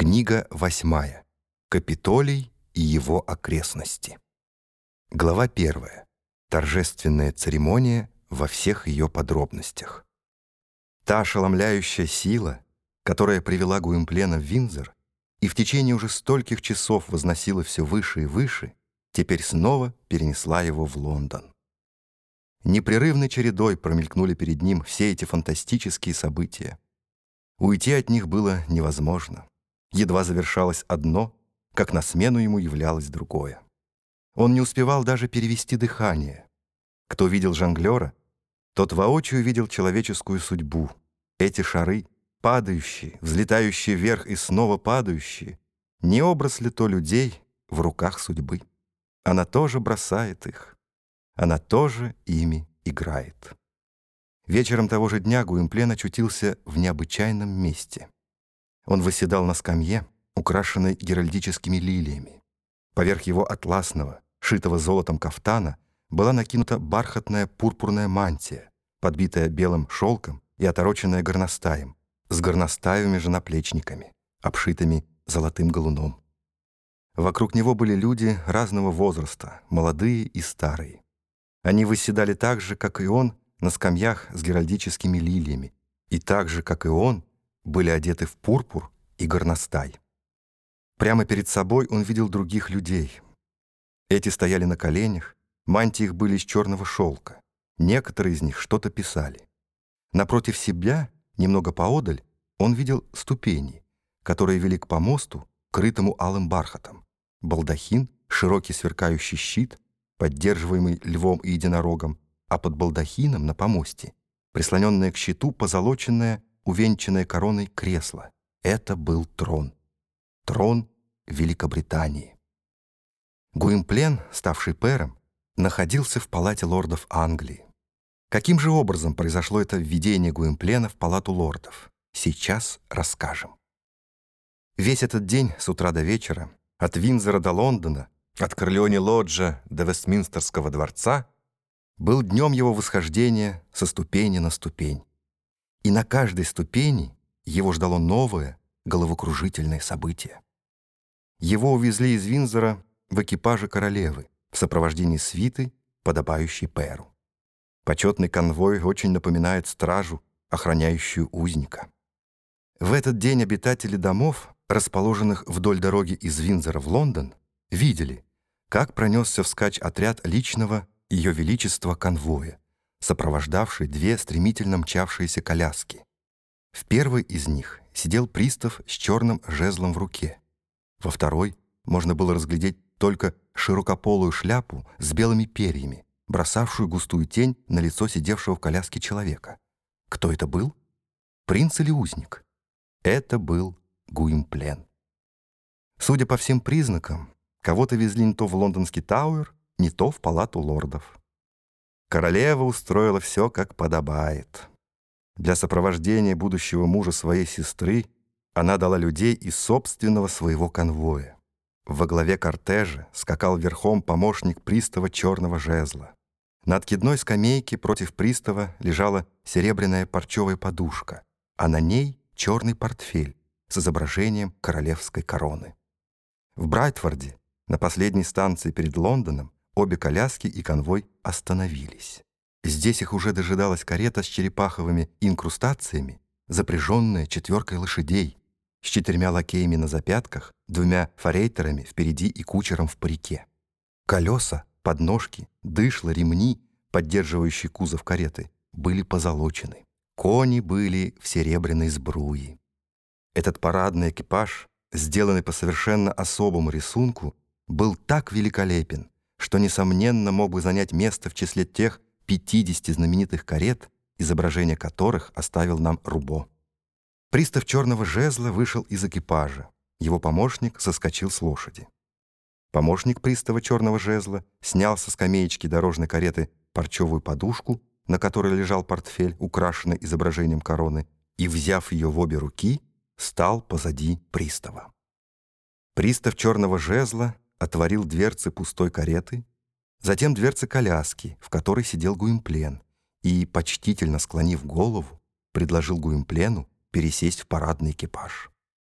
Книга восьмая. Капитолий и его окрестности. Глава первая. Торжественная церемония во всех ее подробностях. Та ошеломляющая сила, которая привела Гуимплена в Винзор и в течение уже стольких часов возносила все выше и выше, теперь снова перенесла его в Лондон. Непрерывной чередой промелькнули перед ним все эти фантастические события. Уйти от них было невозможно. Едва завершалось одно, как на смену ему являлось другое. Он не успевал даже перевести дыхание. Кто видел жонглера, тот воочию видел человеческую судьбу. Эти шары, падающие, взлетающие вверх и снова падающие, не образ ли то людей в руках судьбы? Она тоже бросает их. Она тоже ими играет. Вечером того же дня Гуимплен очутился в необычайном месте — он восседал на скамье, украшенной геральдическими лилиями. Поверх его атласного, шитого золотом кафтана, была накинута бархатная пурпурная мантия, подбитая белым шелком и отороченная горностаем, с горностаевыми же наплечниками, обшитыми золотым галуном. Вокруг него были люди разного возраста, молодые и старые. Они восседали так же, как и он, на скамьях с геральдическими лилиями, и так же, как и он, были одеты в пурпур и горностай. Прямо перед собой он видел других людей. Эти стояли на коленях, мантии их были из черного шелка. Некоторые из них что-то писали. Напротив себя, немного поодаль, он видел ступени, которые вели к помосту, крытому алым бархатом. Балдахин, широкий сверкающий щит, поддерживаемый львом и единорогом, а под балдахином на помосте, прислоненное к щиту позолоченное увенчанное короной кресло. Это был трон. Трон Великобритании. Гуимплен, ставший пэром, находился в палате лордов Англии. Каким же образом произошло это введение Гуимплена в палату лордов? Сейчас расскажем. Весь этот день, с утра до вечера, от Винзора до Лондона, от Корлеоне-Лоджа до Вестминстерского дворца, был днем его восхождения со ступени на ступень. И на каждой ступени его ждало новое, головокружительное событие. Его увезли из Винзора в экипаже королевы в сопровождении свиты, подобающей Перу. Почетный конвой очень напоминает стражу, охраняющую узника. В этот день обитатели домов, расположенных вдоль дороги из Винзора в Лондон, видели, как пронесся вскачь отряд личного Ее Величества конвоя, сопровождавший две стремительно мчавшиеся коляски. В первой из них сидел пристав с черным жезлом в руке. Во второй можно было разглядеть только широкополую шляпу с белыми перьями, бросавшую густую тень на лицо сидевшего в коляске человека. Кто это был? Принц или узник? Это был Гуимплен. Судя по всем признакам, кого-то везли не то в лондонский Тауэр, не то в палату лордов. Королева устроила все, как подобает. Для сопровождения будущего мужа своей сестры она дала людей из собственного своего конвоя. Во главе кортежа скакал верхом помощник пристава черного жезла. На откидной скамейке против пристава лежала серебряная парчевая подушка, а на ней черный портфель с изображением королевской короны. В Брайтфорде, на последней станции перед Лондоном, Обе коляски и конвой остановились. Здесь их уже дожидалась карета с черепаховыми инкрустациями, запряженная четверкой лошадей, с четырьмя лакеями на запятках, двумя форейтерами впереди и кучером в парике. Колеса, подножки, дышла, ремни, поддерживающие кузов кареты, были позолочены. Кони были в серебряной сбруи. Этот парадный экипаж, сделанный по совершенно особому рисунку, был так великолепен, что, несомненно, мог бы занять место в числе тех 50 знаменитых карет, изображение которых оставил нам Рубо. Пристав черного жезла вышел из экипажа. Его помощник соскочил с лошади. Помощник пристава черного жезла снял со скамеечки дорожной кареты парчевую подушку, на которой лежал портфель, украшенный изображением короны, и, взяв ее в обе руки, стал позади пристава. Пристав черного жезла отворил дверцы пустой кареты, затем дверцы коляски, в которой сидел Гуимплен, и, почтительно склонив голову, предложил Гуимплену пересесть в парадный экипаж.